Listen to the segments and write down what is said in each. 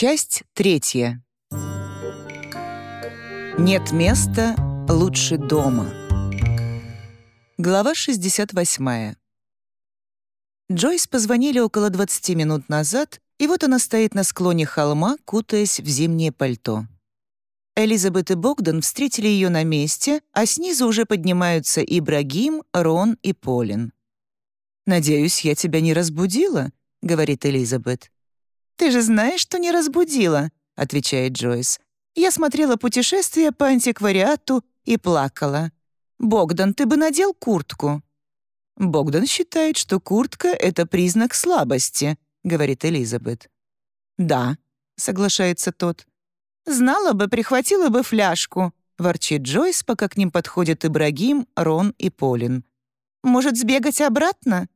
Часть третья. Нет места лучше дома. Глава 68. Джойс позвонили около 20 минут назад, и вот она стоит на склоне холма, кутаясь в зимнее пальто. Элизабет и Богдан встретили ее на месте, а снизу уже поднимаются Ибрагим, Рон и Полин. «Надеюсь, я тебя не разбудила?» — говорит Элизабет. «Ты же знаешь, что не разбудила», — отвечает Джойс. «Я смотрела путешествие по антиквариату и плакала. Богдан, ты бы надел куртку». «Богдан считает, что куртка — это признак слабости», — говорит Элизабет. «Да», — соглашается тот. «Знала бы, прихватила бы фляжку», — ворчит Джойс, пока к ним подходят Ибрагим, Рон и Полин. «Может, сбегать обратно?»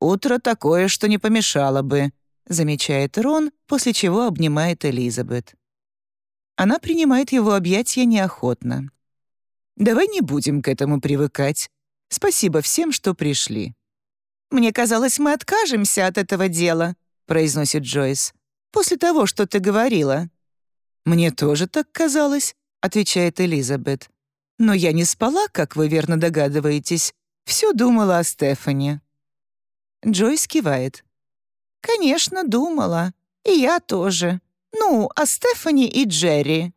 «Утро такое, что не помешало бы», — замечает Рон, после чего обнимает Элизабет. Она принимает его объятия неохотно. «Давай не будем к этому привыкать. Спасибо всем, что пришли». «Мне казалось, мы откажемся от этого дела», — произносит Джойс. «После того, что ты говорила». «Мне тоже так казалось», — отвечает Элизабет. «Но я не спала, как вы верно догадываетесь. Все думала о Стефане». Джойс кивает. «Конечно, думала. И я тоже. Ну, о Стефани и Джерри».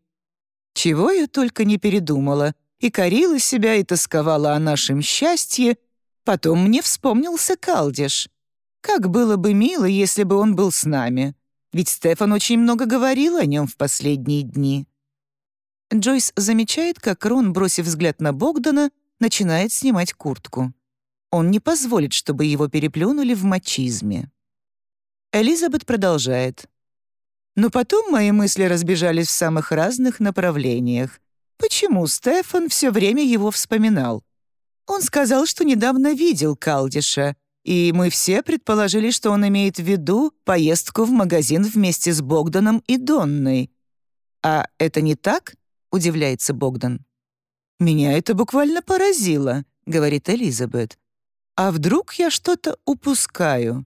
Чего я только не передумала. И корила себя, и тосковала о нашем счастье. Потом мне вспомнился Калдиш. Как было бы мило, если бы он был с нами. Ведь Стефан очень много говорил о нем в последние дни. Джойс замечает, как Рон, бросив взгляд на Богдана, начинает снимать куртку. Он не позволит, чтобы его переплюнули в мачизме. Элизабет продолжает. Но потом мои мысли разбежались в самых разных направлениях. Почему Стефан все время его вспоминал? Он сказал, что недавно видел Калдиша, и мы все предположили, что он имеет в виду поездку в магазин вместе с Богданом и Донной. «А это не так?» — удивляется Богдан. «Меня это буквально поразило», — говорит Элизабет. «А вдруг я что-то упускаю?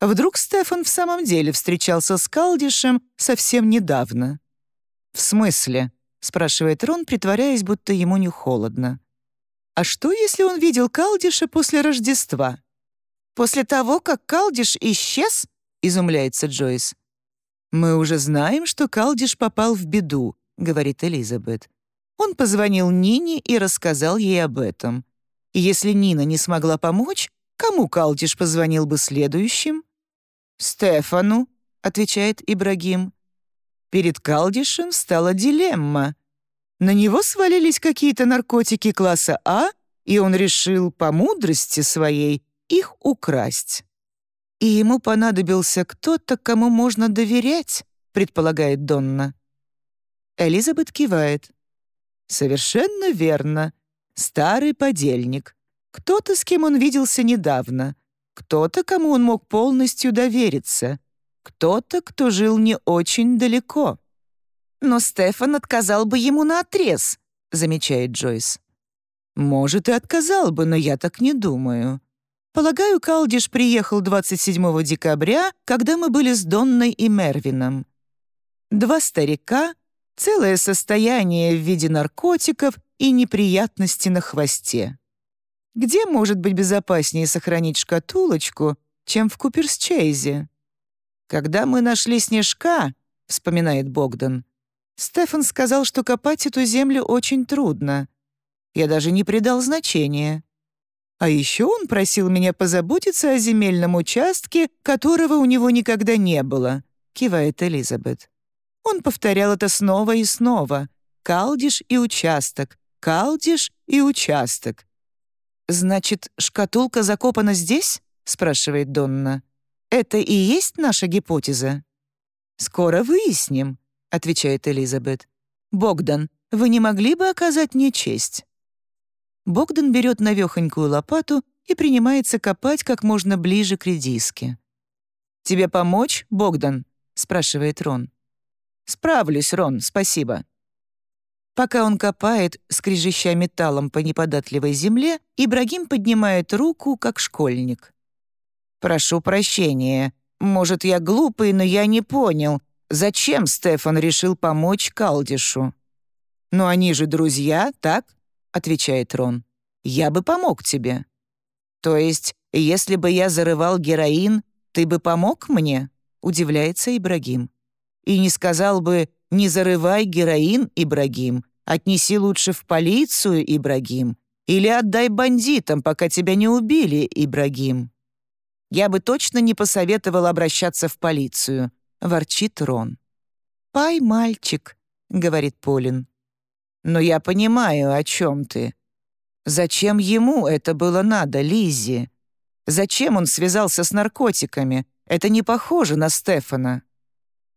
Вдруг Стефан в самом деле встречался с Калдишем совсем недавно?» «В смысле?» — спрашивает Рон, притворяясь, будто ему не холодно. «А что, если он видел Калдиша после Рождества?» «После того, как Калдиш исчез?» — изумляется Джойс. «Мы уже знаем, что Калдиш попал в беду», — говорит Элизабет. Он позвонил Нине и рассказал ей об этом. И если Нина не смогла помочь, кому Калдиш позвонил бы следующим? «Стефану», — отвечает Ибрагим. Перед Калдишем стала дилемма. На него свалились какие-то наркотики класса А, и он решил по мудрости своей их украсть. И ему понадобился кто-то, кому можно доверять, предполагает Донна. Элизабет кивает. Совершенно верно. Старый подельник. Кто-то, с кем он виделся недавно. Кто-то, кому он мог полностью довериться. Кто-то, кто жил не очень далеко. «Но Стефан отказал бы ему наотрез», — замечает Джойс. «Может, и отказал бы, но я так не думаю. Полагаю, Калдиш приехал 27 декабря, когда мы были с Донной и Мервином. Два старика, целое состояние в виде наркотиков и неприятности на хвосте. Где может быть безопаснее сохранить шкатулочку, чем в Куперсчейзе? «Когда мы нашли снежка», — вспоминает Богдан, Стефан сказал, что копать эту землю очень трудно. Я даже не придал значения. А еще он просил меня позаботиться о земельном участке, которого у него никогда не было», — кивает Элизабет. Он повторял это снова и снова. «Калдиш и участок, калдиш и участок». «Значит, шкатулка закопана здесь?» — спрашивает Донна. «Это и есть наша гипотеза?» «Скоро выясним», — отвечает Элизабет. «Богдан, вы не могли бы оказать мне честь?» Богдан берет навехонькую лопату и принимается копать как можно ближе к редиске. «Тебе помочь, Богдан?» — спрашивает Рон. «Справлюсь, Рон, спасибо». Пока он копает, скрежеща металлом по неподатливой земле, Ибрагим поднимает руку, как школьник. «Прошу прощения. Может, я глупый, но я не понял. зачем Стефан решил помочь Калдишу. «Но они же друзья, так?» — отвечает Рон. «Я бы помог тебе». «То есть, если бы я зарывал героин, ты бы помог мне?» — удивляется Ибрагим. «И не сказал бы, не зарывай героин, Ибрагим, отнеси лучше в полицию, Ибрагим, или отдай бандитам, пока тебя не убили, Ибрагим». «Я бы точно не посоветовал обращаться в полицию», — ворчит Рон. «Пай, мальчик», — говорит Полин. «Но я понимаю, о чем ты. Зачем ему это было надо, Лиззи? Зачем он связался с наркотиками? Это не похоже на Стефана».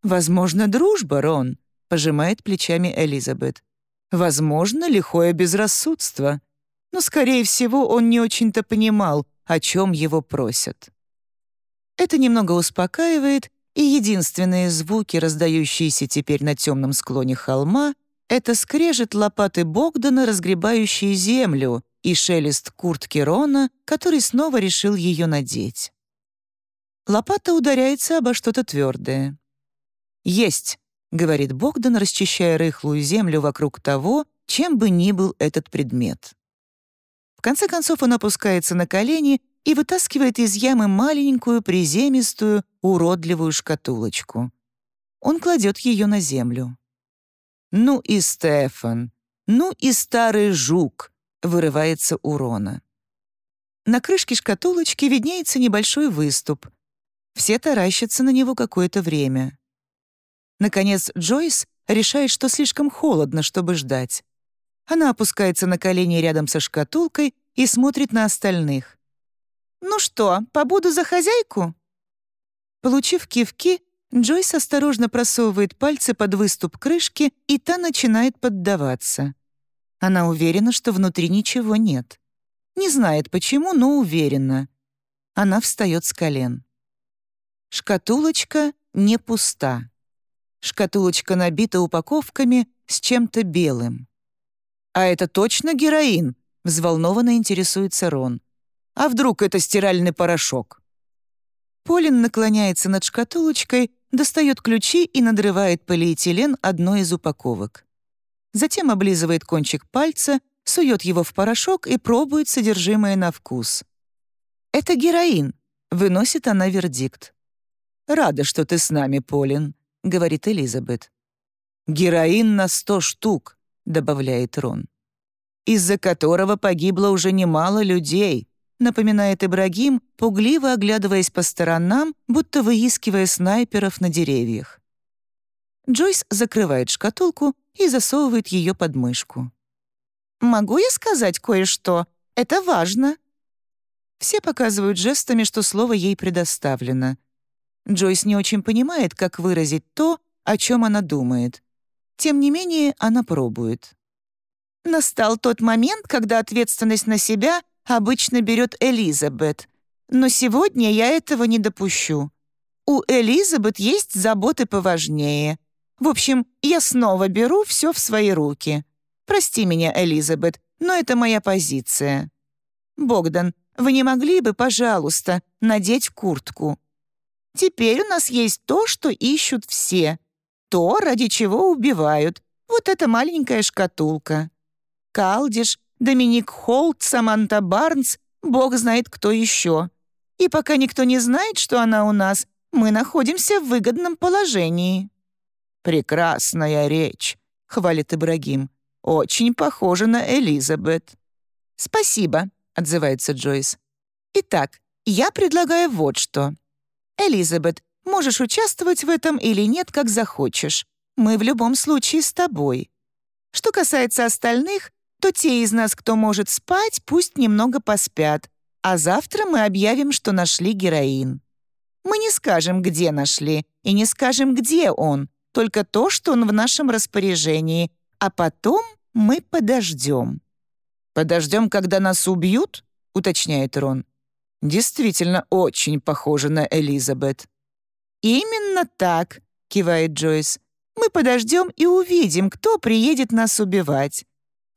«Возможно, дружба, Рон», — пожимает плечами Элизабет. «Возможно, лихое безрассудство. Но, скорее всего, он не очень-то понимал, о чем его просят». Это немного успокаивает, и единственные звуки, раздающиеся теперь на темном склоне холма, это скрежет лопаты Богдана, разгребающие землю, и шелест куртки Рона, который снова решил ее надеть. Лопата ударяется обо что-то твердое. «Есть», — говорит Богдан, расчищая рыхлую землю вокруг того, чем бы ни был этот предмет. В конце концов он опускается на колени и вытаскивает из ямы маленькую, приземистую, уродливую шкатулочку. Он кладет ее на землю. «Ну и Стефан! Ну и старый жук!» — вырывается у Рона. На крышке шкатулочки виднеется небольшой выступ. Все таращатся на него какое-то время. Наконец Джойс решает, что слишком холодно, чтобы ждать. Она опускается на колени рядом со шкатулкой и смотрит на остальных. «Ну что, побуду за хозяйку?» Получив кивки, Джойс осторожно просовывает пальцы под выступ крышки, и та начинает поддаваться. Она уверена, что внутри ничего нет. Не знает почему, но уверена. Она встает с колен. Шкатулочка не пуста. Шкатулочка набита упаковками с чем-то белым. «А это точно героин?» — взволнованно интересуется Рон. А вдруг это стиральный порошок? Полин наклоняется над шкатулочкой, достает ключи и надрывает полиэтилен одной из упаковок. Затем облизывает кончик пальца, сует его в порошок и пробует содержимое на вкус. «Это героин», — выносит она вердикт. «Рада, что ты с нами, Полин», — говорит Элизабет. «Героин на сто штук», — добавляет Рон. «Из-за которого погибло уже немало людей», напоминает Ибрагим, пугливо оглядываясь по сторонам, будто выискивая снайперов на деревьях. Джойс закрывает шкатулку и засовывает ее под мышку. «Могу я сказать кое-что? Это важно». Все показывают жестами, что слово ей предоставлено. Джойс не очень понимает, как выразить то, о чем она думает. Тем не менее, она пробует. Настал тот момент, когда ответственность на себя обычно берет Элизабет. Но сегодня я этого не допущу. У Элизабет есть заботы поважнее. В общем, я снова беру все в свои руки. Прости меня, Элизабет, но это моя позиция. Богдан, вы не могли бы, пожалуйста, надеть куртку? Теперь у нас есть то, что ищут все. То, ради чего убивают. Вот эта маленькая шкатулка. Калдиш Доминик Холт, Саманта Барнс, бог знает кто еще. И пока никто не знает, что она у нас, мы находимся в выгодном положении». «Прекрасная речь», — хвалит Ибрагим. «Очень похожа на Элизабет». «Спасибо», — отзывается Джойс. «Итак, я предлагаю вот что. Элизабет, можешь участвовать в этом или нет, как захочешь. Мы в любом случае с тобой. Что касается остальных, то те из нас, кто может спать, пусть немного поспят, а завтра мы объявим, что нашли героин. Мы не скажем, где нашли, и не скажем, где он, только то, что он в нашем распоряжении, а потом мы подождем». «Подождем, когда нас убьют?» — уточняет Рон. «Действительно очень похоже на Элизабет». «Именно так», — кивает Джойс. «Мы подождем и увидим, кто приедет нас убивать.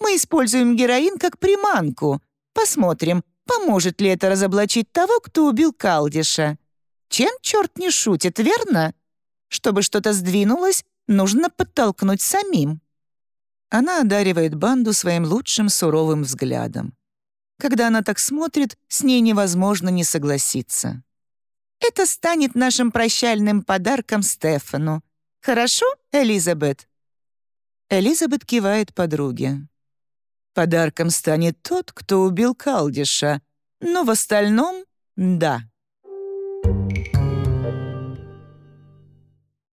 Мы используем героин как приманку. Посмотрим, поможет ли это разоблачить того, кто убил Калдиша. Чем черт не шутит, верно?» Чтобы что-то сдвинулось, нужно подтолкнуть самим». Она одаривает банду своим лучшим суровым взглядом. Когда она так смотрит, с ней невозможно не согласиться. «Это станет нашим прощальным подарком Стефану. Хорошо, Элизабет?» Элизабет кивает подруге. «Подарком станет тот, кто убил Калдиша, но в остальном — да».